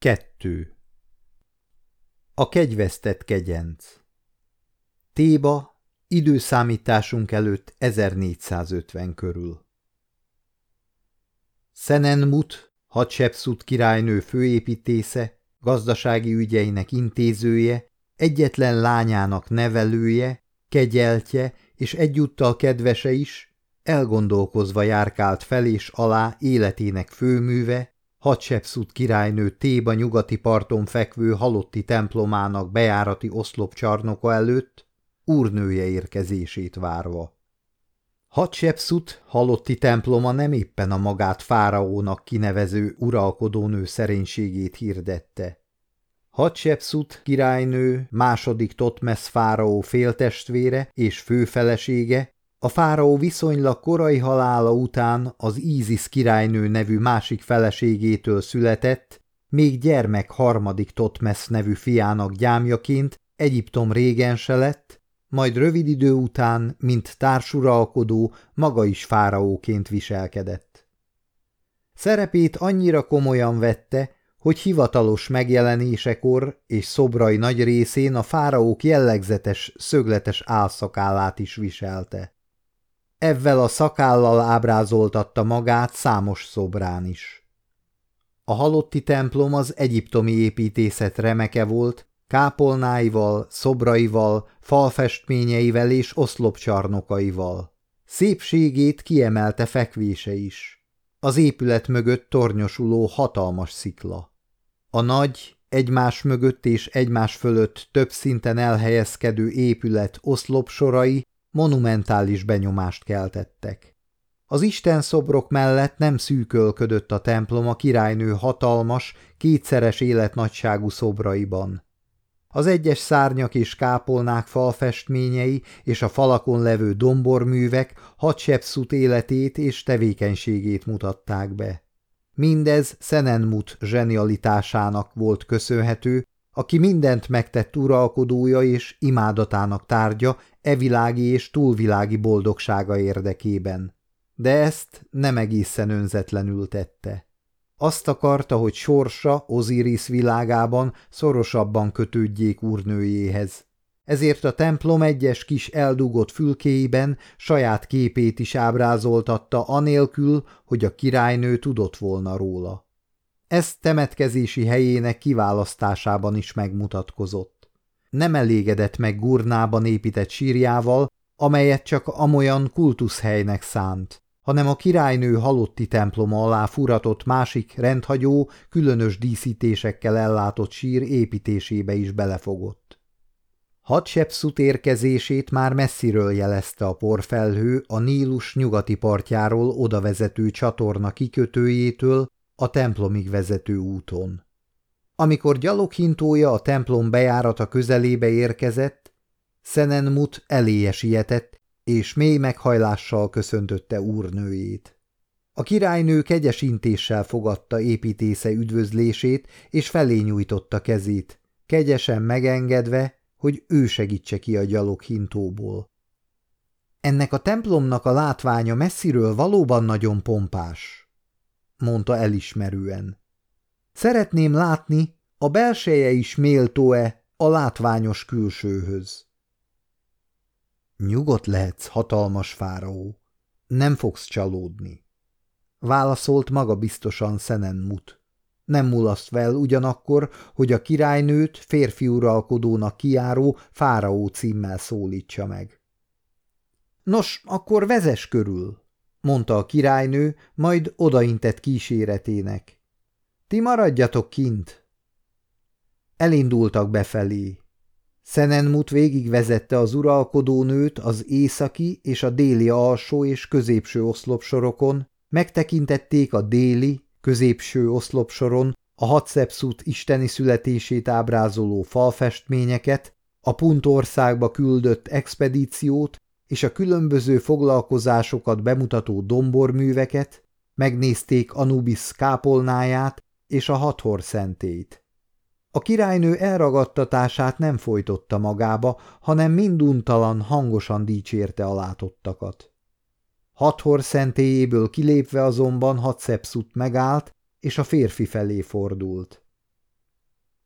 Kettő A kegyvesztett kegyenc Téba, időszámításunk előtt 1450 körül. Szenenmut, Hatshepsut királynő főépítésze, gazdasági ügyeinek intézője, egyetlen lányának nevelője, kegyeltje és egyúttal kedvese is, elgondolkozva járkált fel és alá életének főműve, Hatshepsut királynő Téba nyugati parton fekvő halotti templomának bejárati oszlopcsarnoka előtt, úrnője érkezését várva. Hatshepsut halotti temploma nem éppen a magát fáraónak kinevező uralkodónő szerénységét hirdette. Hatshepsut királynő, második Totmesz fáraó féltestvére és főfelesége, a fáraó viszonylag korai halála után az Ízis királynő nevű másik feleségétől született, még gyermek harmadik Totmesz nevű fiának gyámjaként Egyiptom régense lett, majd rövid idő után, mint társuralkodó, maga is fáraóként viselkedett. Szerepét annyira komolyan vette, hogy hivatalos megjelenésekor és szobrai nagy részén a fáraók jellegzetes, szögletes álszakállát is viselte. Ezzel a szakállal ábrázoltatta magát számos szobrán is. A halotti templom az egyiptomi építészet remeke volt, kápolnáival, szobraival, falfestményeivel és oszlopcsarnokaival. Szépségét kiemelte fekvése is. Az épület mögött tornyosuló hatalmas szikla. A nagy, egymás mögött és egymás fölött több szinten elhelyezkedő épület oszlopsorai monumentális benyomást keltettek. Az Isten szobrok mellett nem szűkölködött a templom a királynő hatalmas, kétszeres életnagyságú szobraiban. Az egyes szárnyak és kápolnák falfestményei és a falakon levő domborművek Hatshepsut életét és tevékenységét mutatták be. Mindez Szenenmut zsenialitásának volt köszönhető, aki mindent megtett uralkodója és imádatának tárgya evilági és túlvilági boldogsága érdekében. De ezt nem egészen önzetlenül tette. Azt akarta, hogy sorsa Oziris világában szorosabban kötődjék úrnőjéhez. Ezért a templom egyes kis eldugott fülkéiben saját képét is ábrázoltatta anélkül, hogy a királynő tudott volna róla. Ez temetkezési helyének kiválasztásában is megmutatkozott. Nem elégedett meg Gurnában épített sírjával, amelyet csak amolyan kultuszhelynek szánt, hanem a királynő halotti temploma alá furatott másik rendhagyó, különös díszítésekkel ellátott sír építésébe is belefogott. Hatshepsut érkezését már messziről jelezte a porfelhő a Nílus nyugati partjáról odavezető csatorna kikötőjétől a templomig vezető úton. Amikor gyaloghintója a templom bejárata közelébe érkezett, Szenenmut eléje sietett, és mély meghajlással köszöntötte úrnőjét. A királynő kegyes intéssel fogadta építésze üdvözlését, és felé nyújtotta kezét, kegyesen megengedve, hogy ő segítse ki a gyalog hintóból. Ennek a templomnak a látványa messziről valóban nagyon pompás, mondta elismerően. Szeretném látni, a belseje is méltó-e a látványos külsőhöz. Nyugodt lehetsz, hatalmas fáraó. Nem fogsz csalódni. Válaszolt maga biztosan Szenenmut. Nem mulaszt fel ugyanakkor, hogy a királynőt férfi uralkodónak kiáró fáraó címmel szólítsa meg. Nos, akkor vezes körül, mondta a királynő, majd odaintett kíséretének. Ti maradjatok kint. Elindultak befelé. Szenenmut végigvezette az uralkodónőt az északi és a déli alsó és középső oszlopsorokon, megtekintették a déli, középső oszlopsoron a Hatshepsut isteni születését ábrázoló falfestményeket, a Puntországba küldött expedíciót és a különböző foglalkozásokat bemutató domborműveket, megnézték Anubis kápolnáját és a Hathor szentét. A királynő elragadtatását nem folytotta magába, hanem minduntalan hangosan dicsérte a látottakat. Hathor szentélyéből kilépve azonban Hatshepsut megállt, és a férfi felé fordult.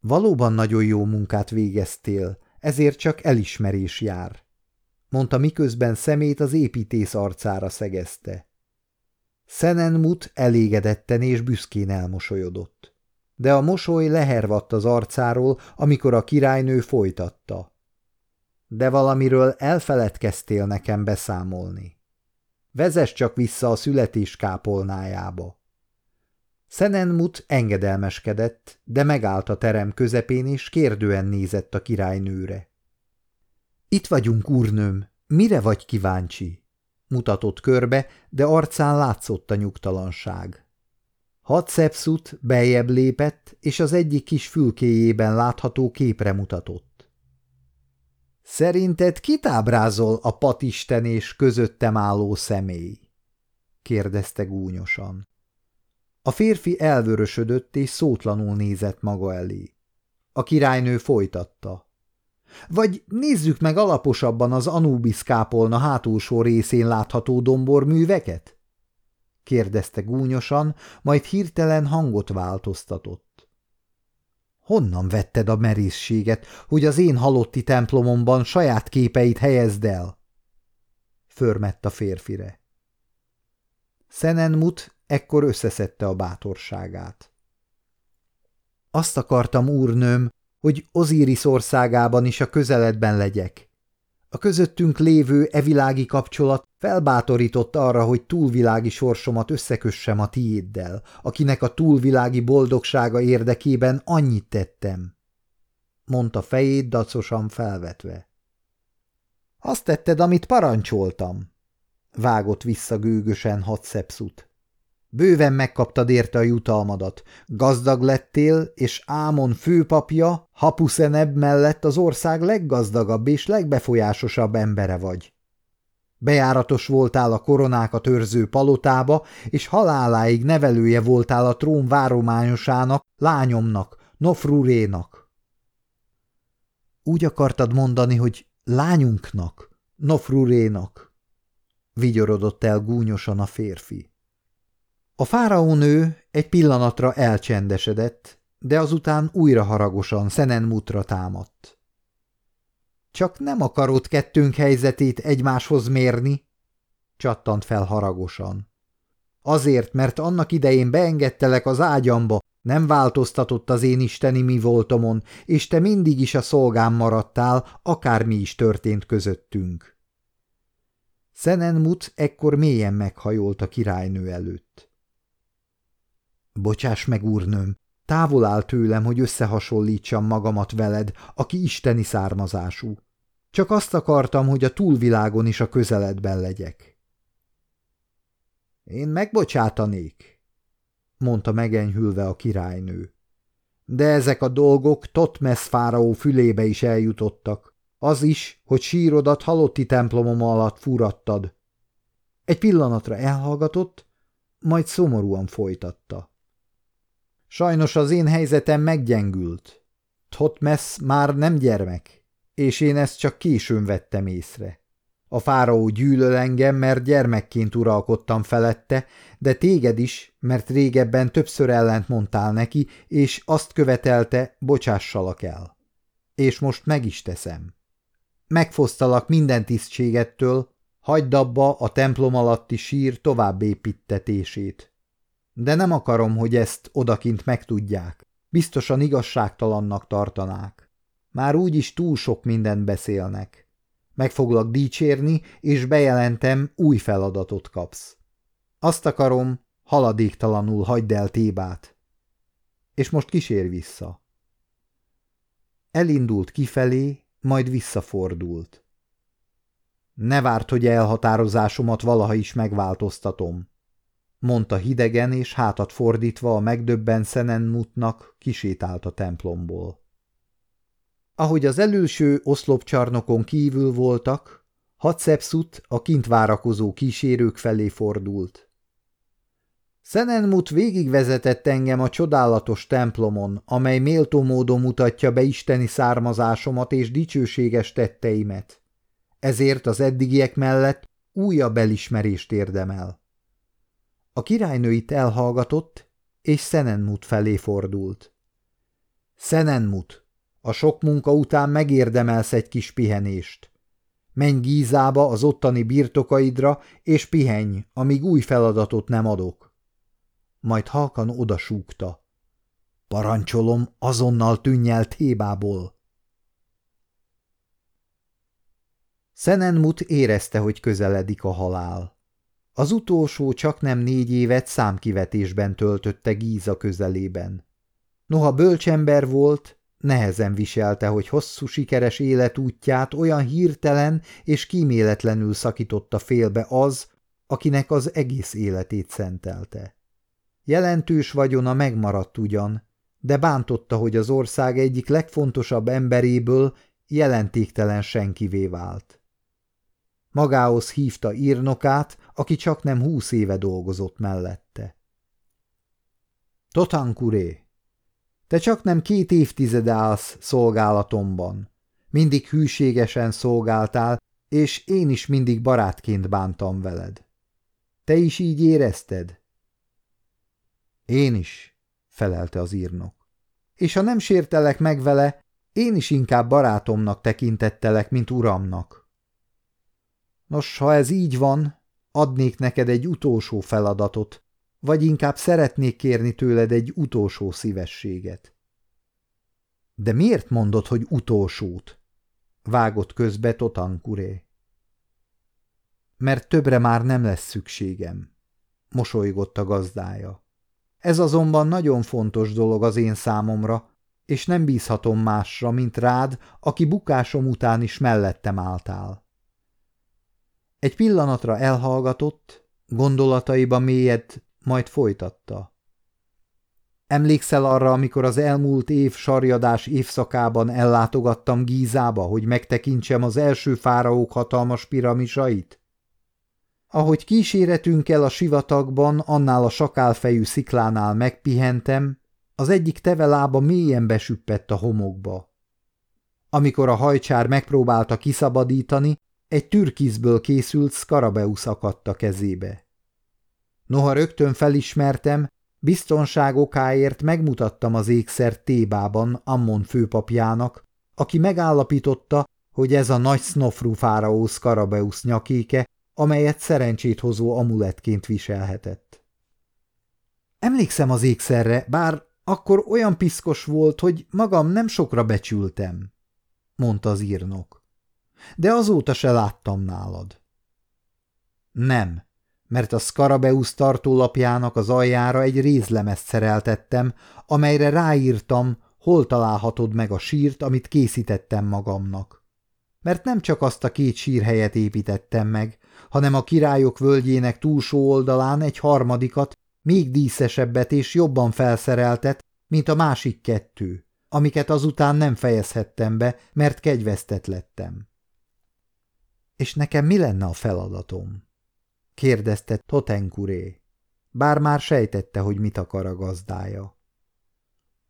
Valóban nagyon jó munkát végeztél, ezért csak elismerés jár, mondta miközben szemét az építész arcára szegezte. Szenenmut elégedetten és büszkén elmosolyodott. De a mosoly lehervadt az arcáról, amikor a királynő folytatta. De valamiről elfeledkeztél nekem beszámolni. Vezess csak vissza a születés kápolnájába. Szenenmut engedelmeskedett, de megállt a terem közepén, és kérdően nézett a királynőre. Itt vagyunk, úrnőm, mire vagy kíváncsi? Mutatott körbe, de arcán látszott a nyugtalanság. Hatszepszut bejebb lépett, és az egyik kis fülkéjében látható képre mutatott. Szerinted kit ábrázol a patisten és közöttem álló személy? kérdezte gúnyosan. A férfi elvörösödött és szótlanul nézett maga elé. A királynő folytatta. Vagy nézzük meg alaposabban az Anubis kápolna hátulsó részén látható domborműveket? kérdezte gúnyosan, majd hirtelen hangot változtatott. Honnan vetted a merészséget, hogy az én halotti templomomban saját képeit helyezd el? Förmett a férfire. Szenenmut ekkor összeszedte a bátorságát. Azt akartam, úrnőm, hogy Ozíris országában is a közeledben legyek. A közöttünk lévő evilági kapcsolat felbátorított arra, hogy túlvilági sorsomat összekössem a tiéddel, akinek a túlvilági boldogsága érdekében annyit tettem, mondta fejét dacosan felvetve. Azt tetted, amit parancsoltam, vágott vissza gőgösen Hatszepszut. Bőven megkaptad érte a jutalmadat. Gazdag lettél, és Ámon főpapja, Hapuszenebb mellett az ország leggazdagabb és legbefolyásosabb embere vagy. Bejáratos voltál a koronákat őrző palotába, és haláláig nevelője voltál a trón várományosának, lányomnak, Nofrurénak. Úgy akartad mondani, hogy lányunknak, Nofrurénak, vigyorodott el gúnyosan a férfi. A fáraónő egy pillanatra elcsendesedett, de azután újra haragosan Szenenmutra támadt. Csak nem akarod kettőnk helyzetét egymáshoz mérni? csattant fel haragosan. Azért, mert annak idején beengedtelek az ágyamba, nem változtatott az én isteni mi voltomon, és te mindig is a szolgám maradtál, akármi is történt közöttünk. Szenenmut ekkor mélyen meghajolt a királynő előtt. Bocsáss meg, úrnőm, távol áll tőlem, hogy összehasonlítsam magamat veled, aki isteni származású. Csak azt akartam, hogy a túlvilágon is a közeledben legyek. Én megbocsátanék, mondta megenyhülve a királynő. De ezek a dolgok Totmesz fáraó fülébe is eljutottak. Az is, hogy sírodat halotti templomom alatt furattad. Egy pillanatra elhallgatott, majd szomorúan folytatta. Sajnos az én helyzetem meggyengült. Thotmesz már nem gyermek, és én ezt csak későn vettem észre. A fáraó gyűlöl engem, mert gyermekként uralkodtam felette, de téged is, mert régebben többször ellent mondtál neki, és azt követelte, bocsássalak el. És most meg is teszem. Megfosztalak minden tisztségettől, hagyd abba a templom alatti sír továbbépítetését. De nem akarom, hogy ezt odakint megtudják. Biztosan igazságtalannak tartanák. Már úgyis túl sok mindent beszélnek. Meg foglak dicsérni, és bejelentem, új feladatot kapsz. Azt akarom, haladéktalanul hagyd el Tébát. És most kísér vissza. Elindult kifelé, majd visszafordult. Ne várt, hogy elhatározásomat valaha is megváltoztatom mondta hidegen, és hátat fordítva a megdöbben Szenenmutnak kisétált a templomból. Ahogy az előső oszlopcsarnokon kívül voltak, Hatszepszut a kint várakozó kísérők felé fordult. Szenenmut végigvezetett engem a csodálatos templomon, amely méltó módon mutatja be isteni származásomat és dicsőséges tetteimet. Ezért az eddigiek mellett újabb elismerést érdemel. A királynő itt elhallgatott, és Szenenmut felé fordult. Szenenmut, a sok munka után megérdemelsz egy kis pihenést. Menj Gízába az ottani birtokaidra, és pihenj, amíg új feladatot nem adok. Majd halkan odasúgta. Parancsolom, azonnal tűnj el Tébából. Szenenmut érezte, hogy közeledik a halál. Az utolsó csak nem négy évet számkivetésben töltötte Gíza közelében. Noha bölcsember volt, nehezen viselte, hogy hosszú sikeres életútját olyan hirtelen és kíméletlenül szakította félbe az, akinek az egész életét szentelte. Jelentős vagyona megmaradt ugyan, de bántotta, hogy az ország egyik legfontosabb emberéből jelentéktelen senkivé vált. Magához hívta írnokát, aki csak nem húsz éve dolgozott mellette. Totankuré, te csak nem két évtized állsz szolgálatomban. Mindig hűségesen szolgáltál, és én is mindig barátként bántam veled. Te is így érezted? Én is, felelte az írnok. És ha nem sértelek meg vele, én is inkább barátomnak tekintettelek, mint uramnak. Nos, ha ez így van, adnék neked egy utolsó feladatot, vagy inkább szeretnék kérni tőled egy utolsó szívességet. De miért mondod, hogy utolsót? Vágott közbe Totankuré. Mert többre már nem lesz szükségem, mosolygott a gazdája. Ez azonban nagyon fontos dolog az én számomra, és nem bízhatom másra, mint rád, aki bukásom után is mellettem álltál. Egy pillanatra elhallgatott, gondolataiba mélyed, majd folytatta. Emlékszel arra, amikor az elmúlt év sarjadás évszakában ellátogattam Gízába, hogy megtekintsem az első fáraók hatalmas piramisait? Ahogy kíséretünkkel a sivatagban, annál a sakálfejű sziklánál megpihentem, az egyik teve lába mélyen besüppett a homokba. Amikor a hajcsár megpróbálta kiszabadítani, egy türkizből készült Skarabeusz akadt a kezébe. Noha rögtön felismertem, biztonság okáért megmutattam az ékszert Tébában Ammon főpapjának, aki megállapította, hogy ez a nagy Snofru fáraó Skarabeusz nyakéke, amelyet szerencsét hozó amuletként viselhetett. Emlékszem az ékszerre, bár akkor olyan piszkos volt, hogy magam nem sokra becsültem, mondta az írnok. De azóta se láttam nálad. Nem, mert a Skarabeusz tartólapjának az aljára egy rézlemezt szereltettem, amelyre ráírtam, hol találhatod meg a sírt, amit készítettem magamnak. Mert nem csak azt a két sírhelyet építettem meg, hanem a királyok völgyének túlsó oldalán egy harmadikat, még díszesebbet és jobban felszereltet, mint a másik kettő, amiket azután nem fejezhettem be, mert kegyvesztett lettem. És nekem mi lenne a feladatom? kérdezte Totenkuré, bár már sejtette, hogy mit akar a gazdája.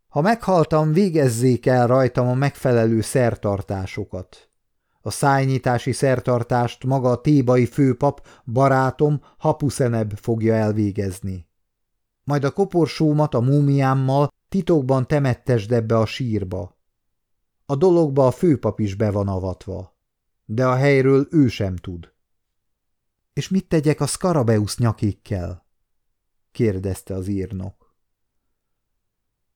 Ha meghaltam, végezzék el rajtam a megfelelő szertartásokat. A szájnyitási szertartást maga a tébai főpap, barátom Hapuszeneb fogja elvégezni. Majd a koporsómat a múmiámmal titokban temettesd ebbe a sírba. A dologba a főpap is be van avatva, de a helyről ő sem tud. És mit tegyek a Skarabeusz nyakikkel? kérdezte az írnok.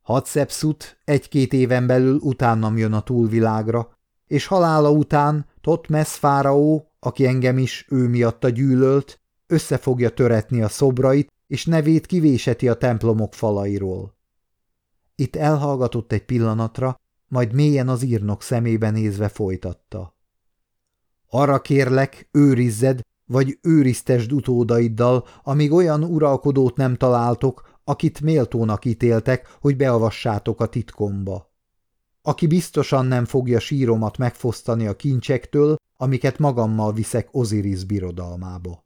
Hatszepszut egy-két éven belül utánam jön a túlvilágra, és halála után Totmesz fáraó, aki engem is ő miatta gyűlölt, össze fogja töretni a szobrait, és nevét kivéseti a templomok falairól. Itt elhallgatott egy pillanatra, majd mélyen az írnok szemébe nézve folytatta. Arra kérlek, őrizzed, vagy őriztesd utódaiddal, amíg olyan uralkodót nem találtok, akit méltónak ítéltek, hogy beavassátok a titkomba. Aki biztosan nem fogja síromat megfosztani a kincsektől, amiket magammal viszek Osiris birodalmába.